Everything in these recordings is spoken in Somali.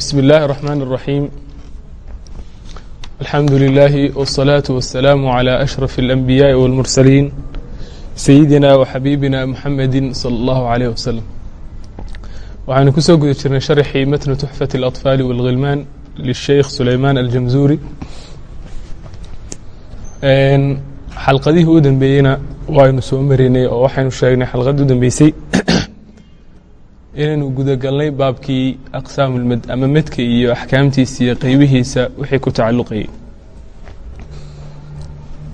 بسم الله الرحمن الرحيم الحمد لله والصلاة والسلام على أشرف الأنبياء والمرسلين سيدنا وxaبيبنا محمد صلى الله عليه وسلم waxaynu kusoo guda jirnay شharxii mتن تحفة الأطفال والغilman للشheikh سulayman الجمزوري xalqadihii u dambeeyeyna waynu soo marinay oo waxaynu sheegnay xalqadii u dambeysay inaynu gudagalnay baabkii aqsaam ulmed ama medka iyo axkaamtiisa iyo qeybihiisa wixii ku tacalluqayay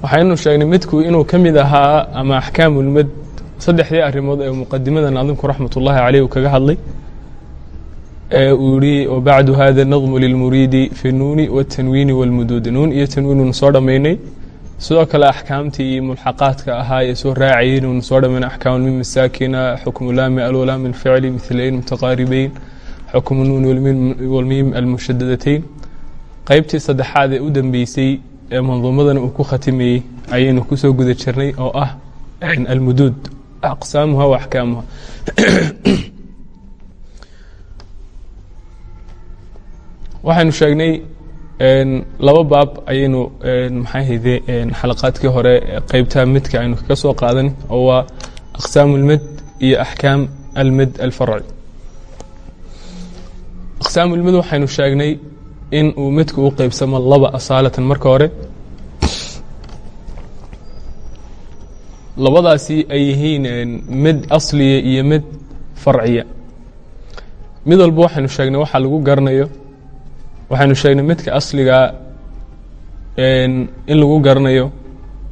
waxaynu sheegnay medku inuu ka mid ahaa ama axkaamulmed saddexdii arrimood ee muqadimada naadimku raxmat ullaahi caleyh uu kaga hadlay ee uu yihi wabacdu hada nadmu lilmuriidi fi nuuni watanwiini walmuduudi nuun iyo tanwiinunu soo dhammaynay sidoo kale axkaamtii iyo mulxaqaadka ahaa ee soo raacayeen unu soo dhamayna axkaam min masaakina xukmu laami alwalaam alficli mihlayn mutaqaaribeyn xukmu nuun walmiim almushadadatayn. Qeybtii saddexaad ee u dambeysay ee manduumadan uu ku khatimayey ayaynu ku soo guda jirnay oo ah almuduud aqsaamuha wa axkaamuha. Waxaynu sheegnay laba baab ayaynu maxaa hide xalaqaadkii hore qeybta medka aynu kaga soo qaadan oo waa aqsaam اlmed iyo axkaam almed alfarci aqsaam ulmed waxaynu sheegnay in uu medku u qeybsamo laba asaalatan marka hore. Labadaasi ay yihiin med asliya iyo med farciya. Mid walba waxaynu sheegnay waxaa lagu garanayo waxaynu sheegnay medka asligaa in lagu garanayo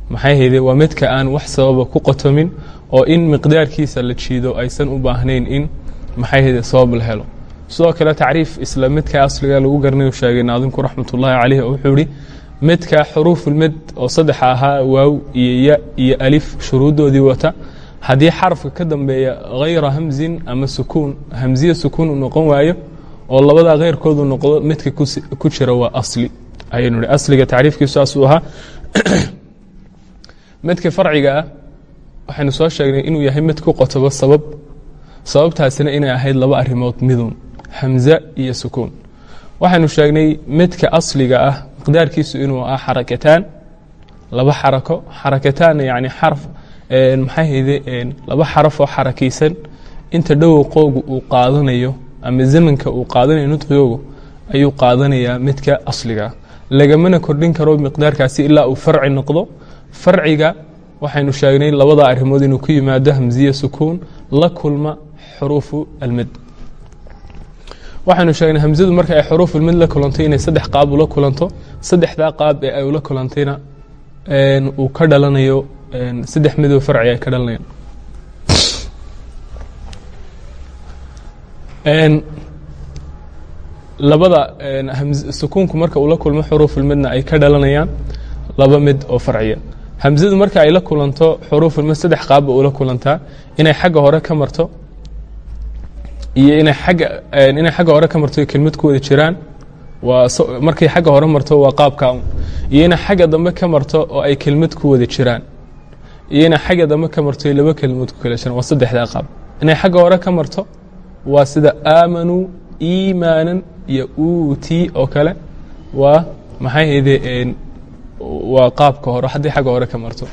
maxay hayde waa medka aan wax sababa ku qotomin oo in miqdaarkiisa la jiido aysan u baahnayn in maxay hayde sabab la helo. Sidoo kale tacriif isla medka asliga lagu garanayo sheegay naadimku raxmat ullaahi caleyh oo wuxuu ihi medka xuruufulmed oo saddexa ahaa waaw iyo ya iyo alif shuruuddoodii wata haddii xarafka ka dambeeya hayra hamzin ama sukuun hamziya sukuun uu noqon waayo oo labadaa keyrkoodu noqdo midka ku jira waa asli. Ayaynu hi asliga tacriifkiisu saasuu ahaa. Medka farciga ah waxaynu soo sheegnay inuu yahay mid ku qotobo sabab sababtaasina inay ahayd laba arrimood midun hamza iyo sukuun. Waxaynu sheegnay medka asliga ah miqdaarkiisu inuu ah xarakataan laba xarako xarakataanna yani xaraf maxay hayde laba xaraf oo xarakaysan inta dhowqoogu uu qaadanayo ama zamanka uu qaadanayo nudqigoogu ayuu qaadanayaa midka asliga. Lagamana kordhin karo miqdaarkaasi ilaa uu farci noqdo. Farciga waxaynu sheegnay labada arrimood inuu ku yimaado hamziya sukuun la kulma xuruufu almed waxaynu sheegnay hamzadu marka ay xuruufulmed la kulanto inay saddex qaab ula kulanto. Saddexdaa qaab ee ay ula kulantayna uu ka dhalanayo saddex midoo farci ay ka dhalanayaan labada sukuunku marka uu la kulmo xuruufulmedna ay ka dhalanayaan laba mid oo farciya. Hamzadu marka ay la kulanto xuruufulmed saddex qaabba ula kulantaa. Inay xagga hore ka marto iyo inay agga inay xagga hore ka marto kelmad ku wada jiraan waa markay xagga hore marto waa qaabka iyo inay xagga dambe ka marto oo ay kelmad ku wada jiraan. Iyo inay xagga dambe ka marto laba kelmood ku kala jiraan waa saddexdaa qaab. Inay xagga hore ka marto waa sida aamanuu iimaanan iyo uuti oo kale waa maxay hayde waa qaabka hore haddii xagga hore ka marto.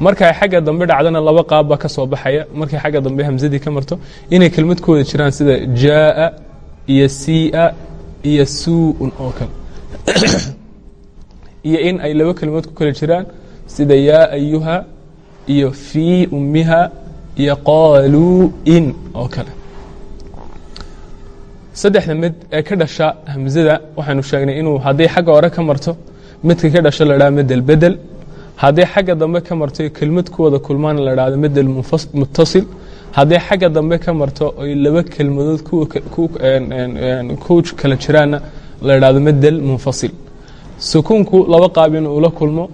Markay xagga dambe dhacdana laba qaab baa ka soo baxaya. Markay xagga dambe hamsadii ka marto inay kelmad ku wada jiraan sida jaaa iyo siia iyo suuun oo kale. Iyo in ay laba kelmood ku kala jiraan sida yaa ayuha iyo fii ummiha iyo qaaluu in oo kale saddexda mid ee ka dhasha hamzada waxaynu sheegnay inuu haddii xagga hore ka marto midka ka dhasho la dhaha medel bedel. Haddii xagga dambe ka marto kelmad ku wada kulmaan la dhahdo medel mutasil haddii xagga dambe ka marto oy laba kelmadood ku kala jiraanna la dhahdo medel munfasil. Sukuunku laba qaab inuu ula kulmo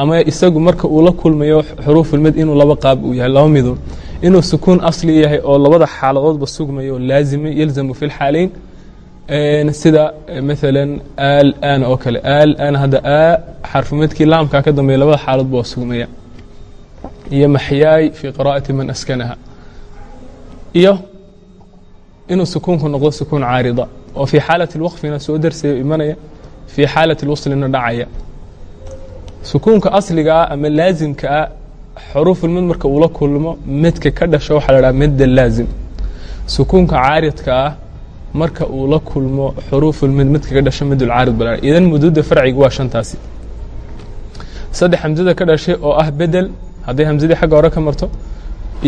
ama isagu marka uu la kulmayo xuruufulmed inuu laba qaab uu yahay laba midun inuu sukuun asli yahay oo labada xaaladoodba sugmayo laazima yalzamu fi lxaalayn sida maala alan oo kale. Alan hadda a xarfumedkii laamka ka dambeeya labada xaaladoodba waa sugmaya. Iyo maxyaay fii qira'ati man askanaha. Iyo inuu sukuunku noqdo sukuun caarida oo fii xaalati اlwaqfina soo darsayo imanaya fii xaalati اlwaslina dhacaya. Sukuunka asligaa ama laasimka ah xuruufulmid marka uula kulmo midka ka dhasho waxaa la dhaha midda laazim sukuunka caaridka ah marka uu la kulmo xuruufulmid midka ka dhasho midulcaarid bala idan mududa farciga waa shantaasi saddex hamsada ka dhashay oo ah bedel hadday hamsadii xagga hore ka marto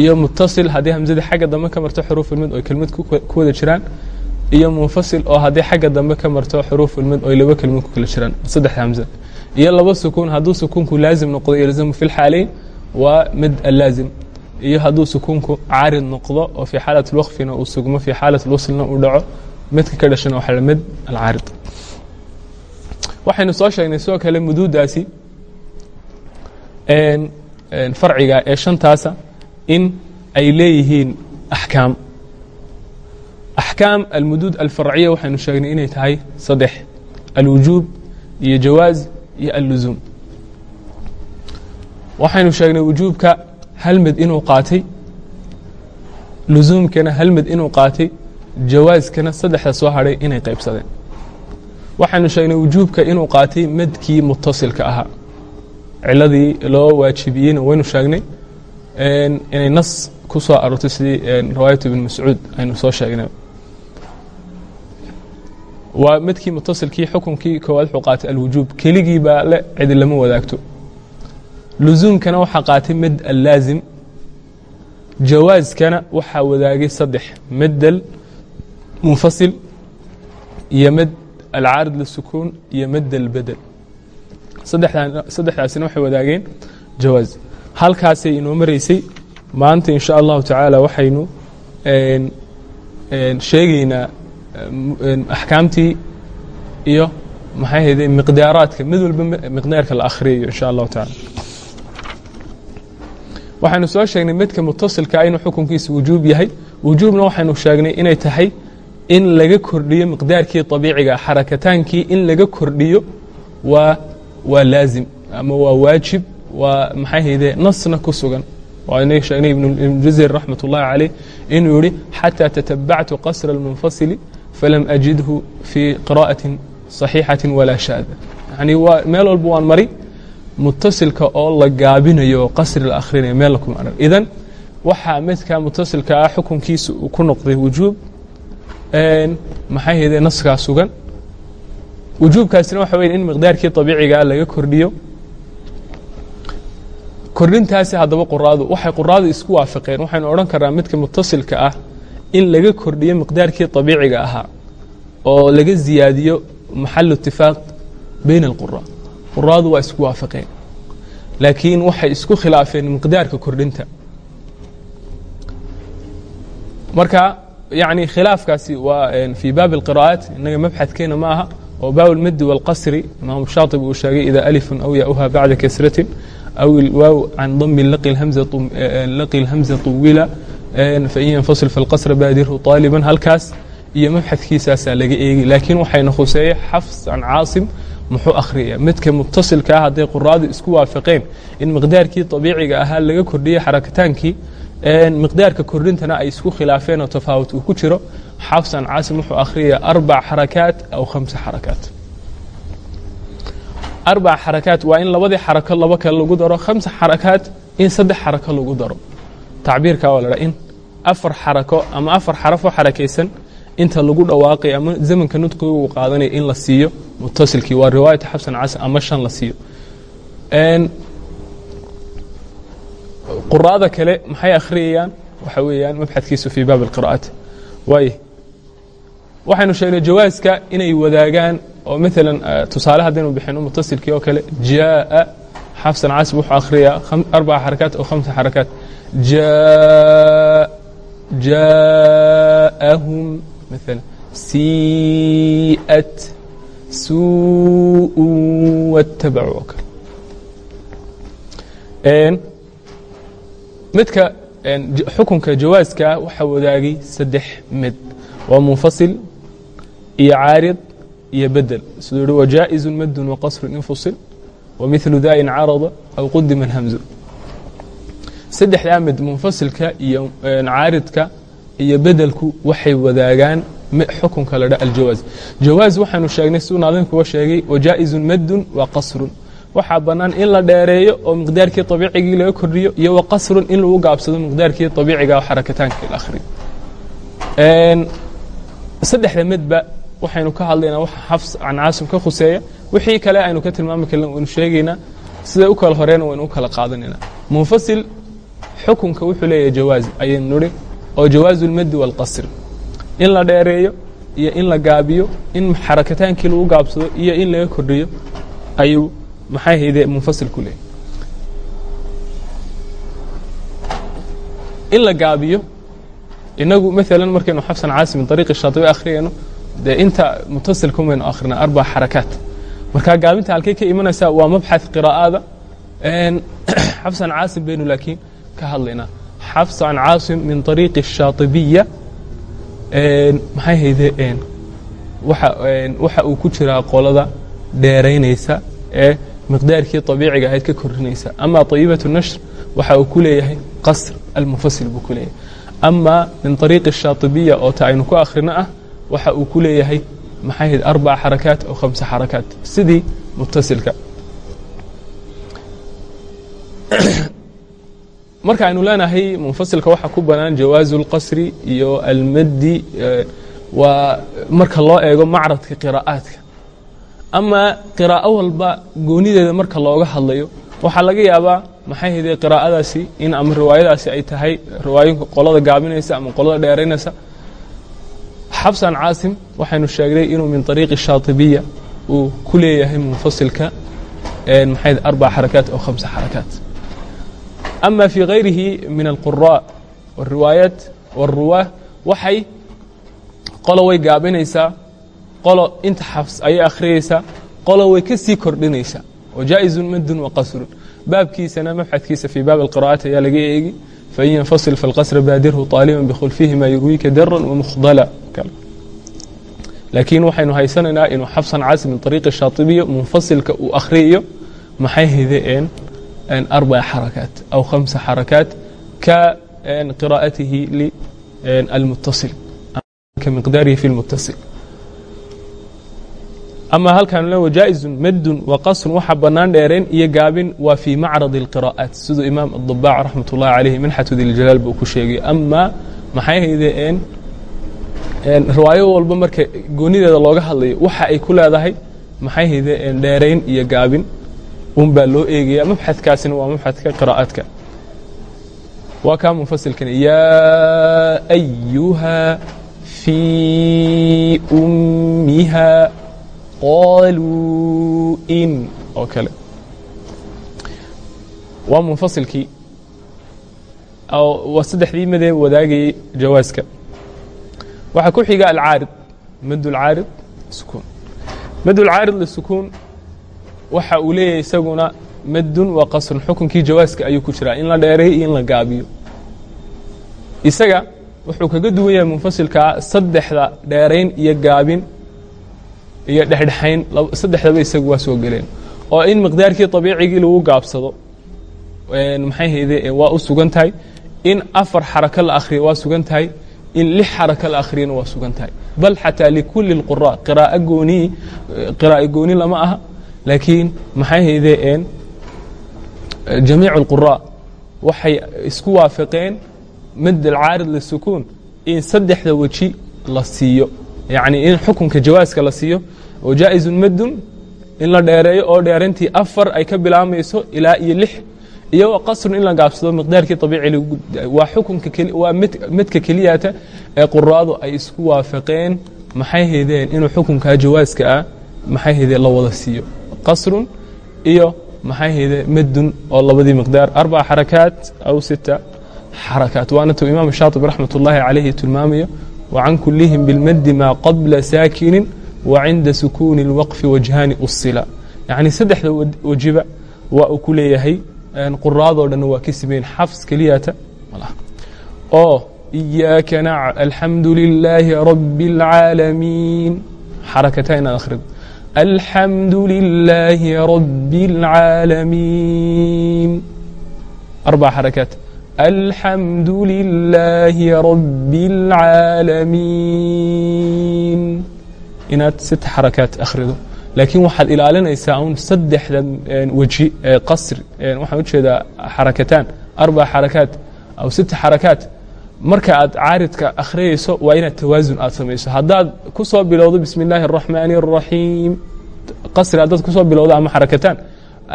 iyo mutasil haddii hamsadii xagga dambe ka marto xuruufulmid oy kelmad ku wada jiraan iyo munfasil oo haddii xagga dambe ka marto xuruufulmid oy laba kelmad ku kala jiraan saddex hamsa iyo laba sukuun hadduu sukuunku laazim noqdo yalzamu fi lxaalayn waa mid alaazim iyo hadduu sukuunku caarid noqdo oo fii xaalat اlwaqfina uu sugmo fii xaalat اlwaslna uu dhaco midka ka dhashana waxa mid alcaarid. Waxaynu soo sheegnay sidoo kale muduudaasi farciga ee shantaasa in ay leeyihiin axkaam. Axkaam almuduud alfarciya waxaynu sheegnay inay tahay saddex alwujuub iyo jawaaz iyo alluzuum waxaynu sheegnay wujuubka hal mid inuu qaatay lusuumkana hal mid inuu qaatay jawaaskana saddexda soo hadhay inay qaybsadeen. Waxaynu sheegnay wujuubka inuu qaatay madkii mutasilka ahaa. Ciladii loo waajibiyeyna waynu sheegnay inay nas ku soo aroortay sidii riwaayat ibn mascuud aynu soo sheegnay. Waa midkii mutasilkii xukunkii koowaad wuxuu qaatay alwujuub. Keligii baa le cidi lama wadaagto lusuumkana waxaa qaatay mid allaazim jawaaskana waxaa wadaagay saddex midal munfasil iyo mid alcaarid lisukuun iyo mid albedel saddexdaasina waxay wadaageen jawaaz. Halkaasay inoo maraysay maanta in allahu tacaala waxaynu sheegaynaa axkaamtii iyo maxay hayde miqdaaraadka mid walba miqdaarka la akhriyayo in allahu tacaala waxaynu soo sheegnay midka mutasilka ah inuu xukunkiisa wujuub yahay. Wujuubna waxaynu sheegnay inay tahay in laga kordhiyo miqdaarkii abiiciga xarakataankii in laga kordhiyo waa waa laazim ama waa waajib waa maxayhayde nasna ku sugan. Waanay sheegnay ibnujasir raxmat ullahi caleyh inuu yidhi xataa tatabactu qasra اlmunfasili falam ajidhu fii qira'ati صaxiixati walaa shaada. Yani waa meel walba waan mari mutasilka oo la gaabinayo oo qasri la akhrinayo meel lakuma arag idan waxaa midka mutasilkaa ah xukunkiisa uu ku noqday wujuub maxay hayde naskaa sugan? Wujuubkaasina waxa weye in miqdaarkii abiicigaa ah laga kordhiyo. Kordhintaasi haddaba quraadu waxay quraadu isku waafaqeen. Waxaynu odhan karaa midka mutasilka ah in laga kordhiyo miqdaarkii abiiciga ahaa oo laga ziyaadiyo maxalu itifaaq bayn اlqura quraadu waa isku waafaqeen laakiin waxay isku khilaafeen miqdaarka kordhinta marka yani khilaafkaasi waa fii baabi اlqira'aat inaga mabxadkeena ma aha oo baab اlmadi wاlqasri imaam shaطib uu sheegay ida alifun aw yauha bacda kasratin aw ilwaaw can dami laqi اlhamza طuwila fain yanfasil faاlqasra baadirhu طaaliba halkaas iyo mabxadkiisaasaa laga eegi laakiin waxayna khuseeye xafs can caasim muxuu akhriyaya midka mutasilka ah hadday quraadu isku waafaqeen in miqdaarkii طabiiciga ahaa laga kordhiyey xarakataankii miqdaarka kordhintana ay isku khilaafeen oo tafaawut uu ku jiro. Xafs can caasim wuxuu akhriyaya arbac xarakaat aw khamsa xarakaat. Arbac xarakaat waa in labadii xarako labo kale lagu daro khamsa xarakaat in saddex xarako lagu daro. Tacbiirka waa la in afar xarako ama afar xarafoo xarakaysan inta lagu dhawaaqay ama zamanka nudqiga uu qaadanaya in la siiyo mutasilkii waa riwaayata xabsan cas ama shan la siiyo quraada kale maxay akhriyayaan waxa weeyaan mabxadkiisu fii baab اlqira'aat waay waxaynu sheegnay jawaaska inay wadaagaan oo maalan tusaale haddaynu bixino mutasilkii oo kale jaaءa xafsan casb wuxuu akhriyaa arbaca xarakaat oo khamsa xarakaat jaaءahum maala sii'at suuءu wاtabacu oo kale midka xukunka jawaaska waxaa wadaagay saddex mid waa munfasil iyo caarid iyo bedel siduu yihi wajaaئizu madun waqasru infusil wamiثlu da in carada aw qudima اhamzu saddexdaa mid munfasilka iyo caaridka iyo bedelku waxay wadaagaan xukunka la dha aljawaaz. Jawaaz waxaanu sheegnay siduu naadimkuga sheegay wajaa'izun maddun wa qasrun. Waxaa bannaan in la dheereeyo oo miqdaarkii abiicigii laga kordhiyo iyo wa qasrun in lagu gaabsado miqdaarkii abiiciga ah xarakataanka la saddexda medba waxaynu ka hadlaynaa waxa xafs can caasim ka khuseeya. Wixii kale aynu ka tilmaami karna waynu sheegaynaa siday u kala horeena waynu u kala qaadanayna munfasil xukunka wuxuu leeyahay jawaaz ayaynu nidhi oo jawaazu اlmadi wاlqasri in la dheereeyo iyo in la gaabiyo in xarakataankii lagu gaabsado iyo in laga kordhiyo ayuu maxay hayde munfasil ku leeyahy in la gaabiyo inagu maalan markaynu xafsan caasim min ariiqi shaatibi akhriyayno dee inta mutasilka umaynu akhrina arbac xarakaat markaa gaabinta halkay ka imanaysaa waa mabxaث qiraa'ada xafsan caasim baynu laakiin ka hadlaynaa xafsan caasim min ariiqi الshaatibiya maxay hayde waxa uu ku jiraa qolada dheeraynaysa ee miqdaarkii طabiiciga ahayd ka kordhinaysa ama طayibaة الnashr waxa uu ku leeyahay qasr almufasil buu ku leeyahay ama min طariiqi الshaatibiya oo ta aynu ku akhrino ah waxa uu ku leeyahay maxay hayd arbaca xarakaat oo khamsa xarakaat sidii mutasilka marka aynu leenahay munfasilka waxaa ku banaan jawaazu اlqasri iyo almaddi waa marka loo eego macradka qiraa'aadka. Ama qiraa'o walba goonideeda marka looga hadlayo waxaa laga yaabaa maxay hayde qiraa'adaasi in ama riwaayadaasi ay tahay riwaayinka qolada gaabinaysa ama qolada dheeraynaysa. Xabsan caasim waxaynu sheegnay inuu min ariiqi shaatibiya uu ku leeyahay munfasilka maxay arbac xarakaat oo khamsa xarakaat ama fii gayrihi min alquraaء wاriwaayaat wاruwaah waxay qolo way gaabinaysaa qolo inta xafs ayay akhriyaysaa qolo way ka sii kordhinaysaa wajaaئizu madun waqasrun baabkiisana mabxadkiisa fii baab اlqira'aati ayaa laga eegi fain yanfasil faاlqasra baadirhu طaaliban bikhulfihi ma yurwiika daran wamukhdala laakiin waxaynu haysanaynaa inuu xafsan caasi min ariiqi shaatibiya munfasilka uu akhriyayo maxay hideen aw khamsa xarakaat ka qiraa'atihi almutasil ka miqdaarihi fi lmutasil ama halkaanu le wajaaئizun madun wa qasrun waxa bannaan dheereen iyo gaabin waa fii macrad اlqira'aat siduu imaam adabaac raxmat ullahi calayhi minxatu diljalaal buu ku sheegay ama maxay haydeen riwaayo walba marka goonideeda looga hadlayo waxa ay ku leedahay maxay haydeen dheerayn iyo gaabin unbaa loo eegaya mabxadkaasina waa mabxadka qiraa'adka waa kaa munfasilkan. Yaa ayuha fii ummiha qaaluu in oo kale. Waa munfasilkii waa saddexdii madee wadaagayay jawaaska. Waxaa ku xiga alcaarid. Mad ulcaarid sukuun mad ulcaarid lisukuun waxa uu leeyahay isaguna madun wa qasrun. Xukunkii jawaaska ayuu ku jiraa. In la dheereeyo iyo in la gaabiyo. Isaga wuxuu kaga duwan yahay munfasilkaa saddexda dheerayn iyo gaabin iyo dhexdhexayn. Saddexdaba isagu waa soo geleen oo in miqdaarkii طabiicigii lagu gaabsado. Maxay hayde waa u sugan tahay. In afar xarako la akhriyo waa sugan tahay. In lix xarako la akhriyana waa sugan tahay. Bal xataa likuli اlqura qiraa'o gooni qiraa'o gooni lama aha laakiin maxay haydeen jamiic اlqura waxay isku waafaqeen mad alcaarid lisukuun in saddexda weji la siiyo. Yacni in xukunka jawaaska la siiyo oo jaaئizun madun in la dheereeyo oo dheerantii afar ay ka bilaamayso ilaa iyo lix iyo qasrun in la gaabsado miqdaarkii abiici waa xukunka waa midka keliyata ee quraadu ay isku waafaqeen maxay haydeen inuu xukunkaa jawaaska ah maxay haydeen la wada siiyo qasrun iyo maxay hayde madun oo labadii miqdaar. Arbaca xarakaat aw sita xarakaat. Waana tuu imaam shaatib raxmat ullaahi calayhi tilmaamayo wacan kulihim bilmadi maa qabla saakinin wa cinda sukuuni اlwaqfi wajhaani usila yacni saddexda wejiba waa uu ku leeyahay quraadoo dhanna waa ka simeyn xafs keliyata oo iyaaka alxamdu lilaahi rabi اlcaalamiin xarakataa inaad akhrido alxamdu lilaahi rabi اlcaalamiin arbaca xarakaat alxamdu lilaahi rabi اlcaalamiin inaad sita xarakaat akhrido laakiin waxaad ilaalinaysaa un saddexda weji ee qasri waxaan u jeedaa xarakataan arbaca xarakaat aw sita xarakaat marka aad caaridka akhriyayso waa inaad tawaasun aad samayso. Haddaad ku soo bilowdo bismi illaahi araxmaani araxiim qasri haddaad ku soo bilowdo ama xarakataan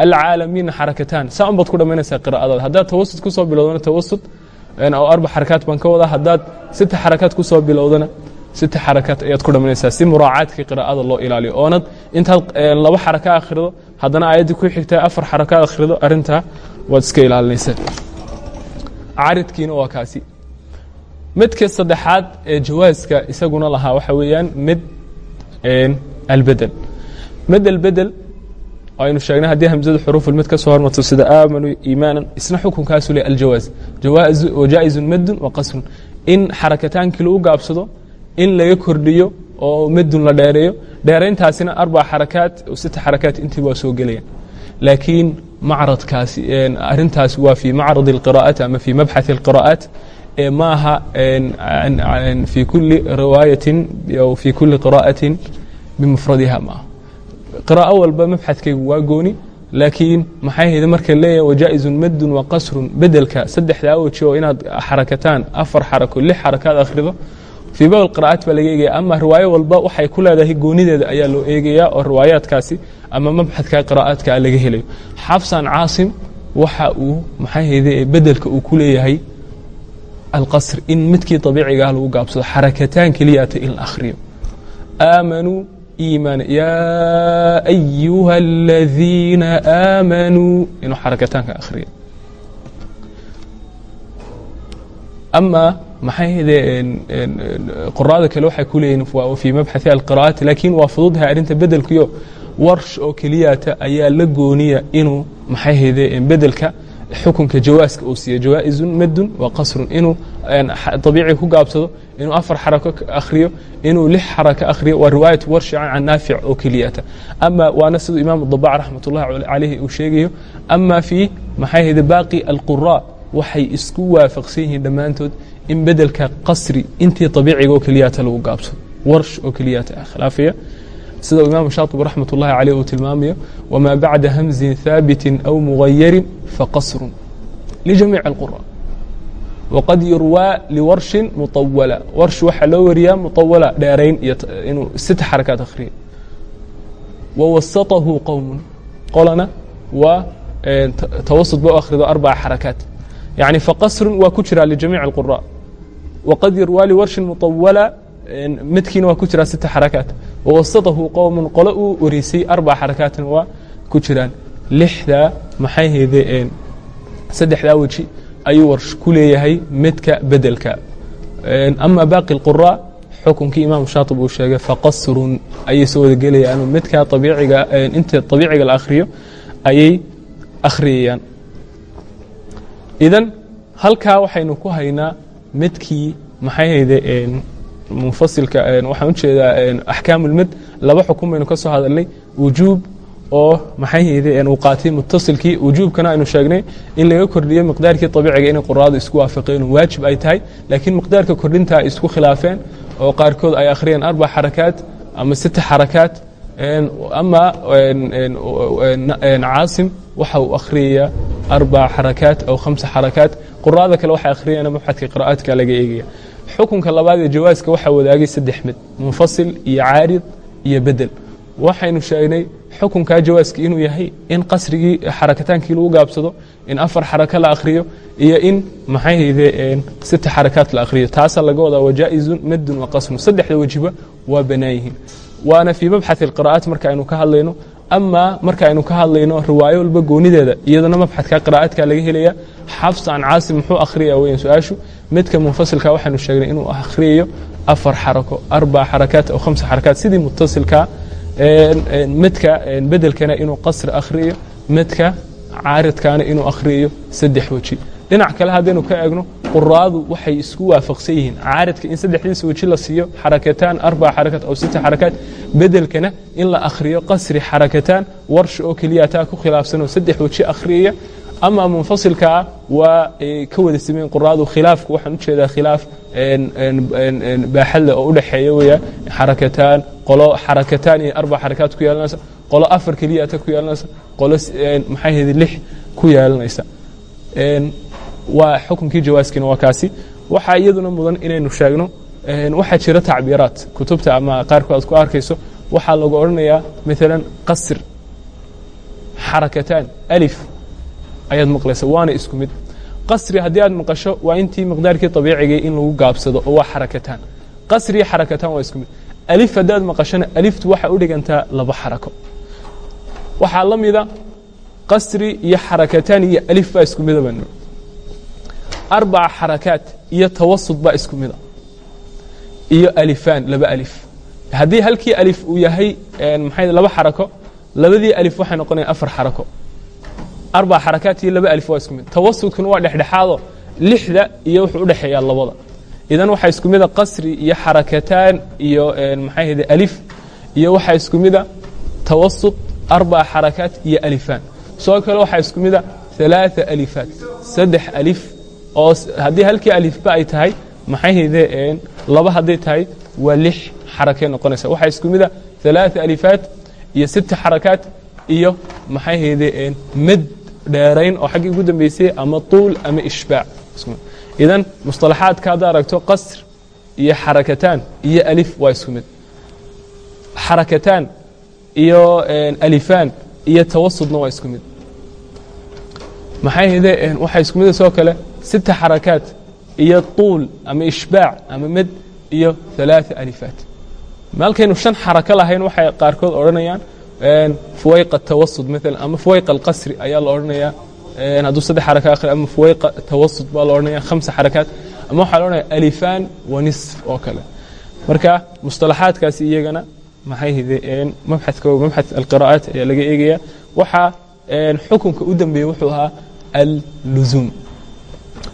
alcaalamiina xarakataan saa un ku dhamaynaysaa qiraa'adaada haddaad tawasud ku soo bilowdona tawasud oo arba xarakaat baan ka wadaa. Haddaad sita xarakaat ku soo bilowdana sita xarakaat ayaad ku dhamaynaysaa si muraacaadkii qiraa'ada loo ilaaliyo. Oonad intaad laba xaraka akhrido haddana aayaddii ku xigtaa afar xaraka akhrido arrintaa waad iska ilaalinaysaa. Caridkiina waa kaasi midka saddexaad ee jawaaska isaguna lahaa waxa weeyaan mid albedel mid albedel aynu sheegnay haddii hamzadu xuruuful mid ka soo hormarto sida aamanuu iimaanan isna xukunkaasu le aljawaaz wajaa-izun madun wa qasrun in xarakataankii lagu gaabsado in laga kordhiyo oo madun la dheereeyo dheerayntaasina arbac xarakaat sita xarakaat intii waa soo gelayaan laakiin macradkaasi arintaas waa fii macrad اlqira'ati ama fii mabxaث اlqira'aat ma aha fii kuli riwaayatin aw fii kuli qira'atin bimufradiha ma aha. Qiraa'o walba mabxadkaygu waa gooni laakiin maxay hayde marka leeyahay wajaa-izun madun wa qasrun bedelka saddexdaa weji oo inaad xarakataan afar xarako lix xarakaad akhrido fii baab qira'aat baa laga eegaya. Ama riwaayo walba waxay ku leedahay goonideeda ayaa loo eegayaa oo riwaayaadkaasi ama mabxadka qira'aadka laga helayo. Xafsan caasim waxa uu maxay hayde bedelka uu ku leeyahay alqasr in midkii abiicigaah lagu gaabsado xarakataan keliyata in la akhriyo aamanuu iimaan yaa ayuha aladiina aamanuu inuu xarakataanka akhriyo ama maxay hde qoraada kale waxay ku fii mabxaثi alqira'aati laakiin waa fududahay arrinta bedelkiyo warsh oo keliyata ayaa la gooniya inuu maxay hayde bedelka xukunka jawaaska uu siiyo jawaaizun madun wa qasrun inuu abiici ku gaabsado inuu afar xarako akhriyo inuu lix xarako akhriyo waa riwaayat warshi can naafic oo keliyata. Ama waana siduu imaam dabac raxmat ullahi calayhi uu sheegayo ama fii maxay hayde baaqi alqura waxay isku waafaqsan yihiin dhammaantood in bedelka qasri intii abiiciga oo keliyata lagu gaabsado warsh oo keliyata khilaafiya sida imaam shaطib raxmat ullahi caleyh uu tilmaamayo wmaa bacda hamzin haabiti aw mugayarin faqasru lijamiic اlqura waqad yurwaa liwarshin muطawala warsh waxaa loo wariyaa muطawala dheerayn iyo inuu sita xarakaad akhriya wawasatahu qowm qolana waa tawasud ba u akhrido arbaca xarakaat yani faqasru waa ku jiraa lijamiic اlqura waqad yurwaa liwarshin muطawala midkiina waa ku jiraa sita xarakaat wawasatahu qowmun qolo uu wareysay arbac xarakaatin waa ku jiraan lixdaa maxay hayde saddexdaa weji ayuu warsh ku leeyahay midka bedelka ama baaqi اlqura xukunkii imaam shaatib uu sheegay faqasrun ayay soo wada midka abiiciga inta abiiciga la akhriyo ayay akhriyayaan idan halkaa waxaynu ku haynaa midkii maxay hayde munfasilka waxaan u jeedaa axkaam ulmad laba xukun baynu ka soo hadalnay. Wujuub oo maxay hayde uu qaatay mutasilkii wujuubkana aynu sheegnay in laga kordhiyo miqdaarkii abiiciga inay quraadu isku waafaqeen waajib ay tahay laakiin miqdaarka kordhinta ay isku khilaafeen oo qaarkood ay akhriyeen arbac xarakaat ama sita xarakaat. Ama caasim waxa uu akhriyayaa arbac xarakaat aw khamsa xarakaat. Quraada kale waxay akhriyeen mabxadka qira'aadka laga eegaya xukunka labaad ee jawaaska waxaa wadaagay saddex mid munfasil iyo caarid iyo bedel. Waxaynu sheegnay xukunkaa jawaaska inuu yahay in qasrigii xarakataankii lagu gaabsado in afar xarako la akhriyo iyo in maxay hayde sita xarakaat la akhriyo. Taasaa laga wadaa wajaa-izun madun wa saddexda wejiba waa bannaan yihiin waana fii mabxaث اqira'aat marka aynu ka hadlayno ama marka aynu ka hadlayno riwaayo walba goonideeda iyadana mabxadka qira'aadka laga helaya xafs can caasim muxuu akhriyaya weyan su'aashu. Midka munfasilka waxaynu sheegnay inuu akhriyayo afar xarako arbac xarakaat aw khamsa xarakaat. Sidii mutasilka midka bedelkana inuu qasri akhriyo midka caaridkana inuu akhriyayo saddex weji dhinac kale haddaynu ka eegno quraadu waxay isku waafaqsan yihiin. Caaridka in saddexdiisa weji la siiyo xarakataan arbac xarakaat aw sita xarakaat. Bedelkana in la akhriyo qasri xarakataan warshi oo keliya taa ku khilaafsanoo saddex weji akhriyaya ama munfasilkaa waa ka wada sameyn quraadu khilaafku waxaan u jeedaa khilaaf baaxadle oo u dhexeeya weya xarakataan qolo xarakataan iyo arbac xarakaad ku yeelanaysa qolo afar keliyata ku yeelanaysa qolo maxay ahayde lix ku yeelanaysa waa xukunkii jawaaskiina waa kaasi. Waxaa iyaduna mudan inaynu sheegno waxaa jira tacbiiraat kutubta ama qaarkood aad ku arkayso. Waxaa lagu odhanayaa maalan qasr xarakataan alif ayaad maqlaysa waana isku mid. Qasri haddii aad maqasho waa intii miqdaarkii abiicigay in lagu gaabsado oo waa xarakataan. Qasri xarakataan waa isku mid. Alif haddaad maqashona aliftu waxay u dhigantaa laba xarako. Waxaa la mida qasri iyo xarakataan iyo alif baa isku mida baan arbaca xarakaat iyo tawasud baa isku mida iyo alifaan laba alif. Haddii halkii alif uu yahay maxay laba xarako labadii alif waxay noqonayaan afar xarako. Arbac xarakaat iyo laba alif waa isku mid. Tawasudkuna waa dhexdhexaado. Lixda iyo wuxuu udhexeeyaa labada. Idan waxaa isku mida qasri iyo xarakataan iyo maxay ahayde alif. Iyo waxaa isku mida tawasud arbac xarakaat iyo alifaan. Sidoo kale waxaa isku mida ثalaaثa alifaat saddex alif oo haddii halkii alifba ay tahay maxay haydeen laba hadday tahay waa lix xarakee noqonaysa. Waxaa isku mida alaaثa alifaat iyo sita xarakaat iyo maxay haydeen mad dheerayn oo xaggii ugu dambaysay ama tuul ama ishbaac. Idan musطalaxaadka hadda aragto qasr iyo xarakataan iyo alif waa isku mid. Xarakataan iyo alifaan iyo tawasudna waa isku mid. Maxay haydeen waxaa isku mid sidoo kale sibta xarakaat iyo tuul ama ishbaac ama med iyo alaaa alifaat malkaynu shan xarako lahayn waxay qaarkood odhanayaan fuwayqa tawasud maala ama fuwayqa alqasri ayaa la odhanayaa hadduu saddex xaraka akhri ama fuwayqa tawasud baa la odhanaya hamsa xarakaat ama waxaa la odhanaya alifan wa nisf oo kale marka mustalaxaadkaasi iyagana maxay hideen mabxadka mabxad alqira'aat ayaa laga eegaya waxaa xukunka u dambeeyey wuxuu ahaa alluzuum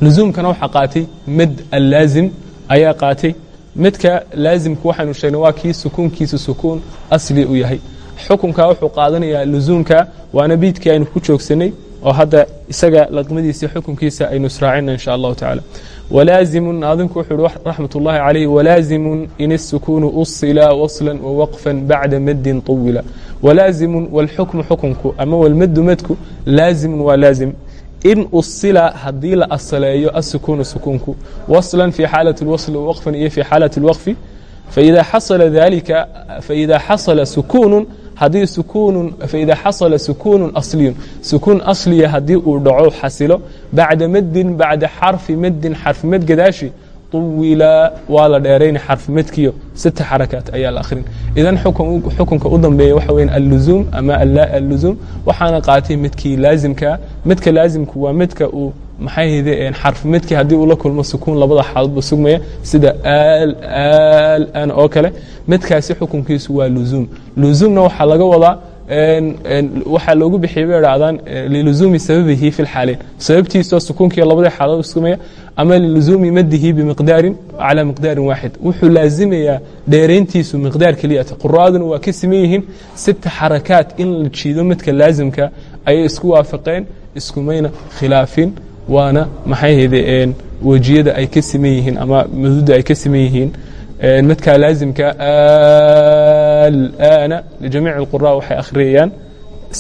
luzuumkana waxaa qaatay mad allaazim ayaa qaatay midka laazimku waxaynu sheegnay waa kii sukuunkiisa sukuun asli u yahay xukunka wuxuu qaadanayaa luzuumka waana biidkii aynu ku joogsanay oo hadda isaga laqmadiisa xukunkiisa aynu israacina in sha allahu tacaala walaazimu naadimku wuxuu uhi raxmat ullahi calayh walaazimun in isukuunu usila waslan wawaqfan bacda maddin طuwila walaazimun walxukmu xukunku ama walmaddu madku laazimun waa laazim in usila haddii la asaleeyo asukuunu sukuunku waslan fi xaalaة اlwasl waqfan iyo fi xaalaة اlwaqfi faida xasala dalika faida xasala sukuunu haddii sukuunu faida xasala sukuunu asliyun sukuun asliya haddii uu dhaco xasilo bacda maddin bacda xarfi maddin xarfi mad gadaashi طuwila waa la dheerayna xarfi madkiyo sita xarakaat ayaa la akhrin idan xukunka u dambeeya waxa weya alluzuum ama alluzuum waxaana qaatay midkii laazimka midka laazimku waa midka uu maxay hide xarfi midkii haddii uu la kulmo sukuun labada xaaloodba sugmaya sida an oo kale midkaasi xukunkiisu waa luzuum luzuumna waxaa laga wadaa waxaa loogu bixiyay bay idhahdaan liluzuumi sababihi fi lxaaleyn sababtiisoo sukuunkiiyo labadii xaalood sugmaya ama liluzuumi madihi bimiqdaarin calaa miqdaarin waaxid wuxuu laazimayaa dheerayntiisu miqdaar keliyata. Quraaduna waa ka siman yihiin sita xarakaat in la jiido midka laazimka ayay isku waafaqeen iskumayna khilaafin waana maxay hayde wejiyada ay ka siman yihiin ama maduda ay ka siman yihiin. Midkaa laazimka alana ljamiic اlqura waxay akhriyayaan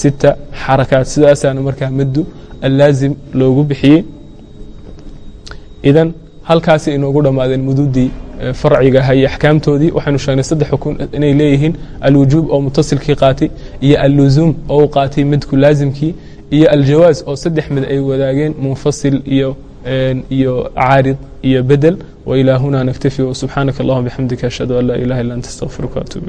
sita xarakaat. Sidaasaana markaa maddu allaazim loogu bixiyey idan halkaas inoogu dhammaadeen mududii farcigaha iyo axkaamtoodii waxaynu sheegnay saddex xukun inay leeyihiin alwujuub oo mutasilkii qaatay iyo alluzuum oo u qaatay midku laasimkii iyo aljawaas oo saddex mid ay wadaageen munfasil iyo caarid iyo bedel. Wailaa hunaa naktafi subxaanaka allahuma bixamdika ashhadu an laa ilaha illa anta astaqfiruka atub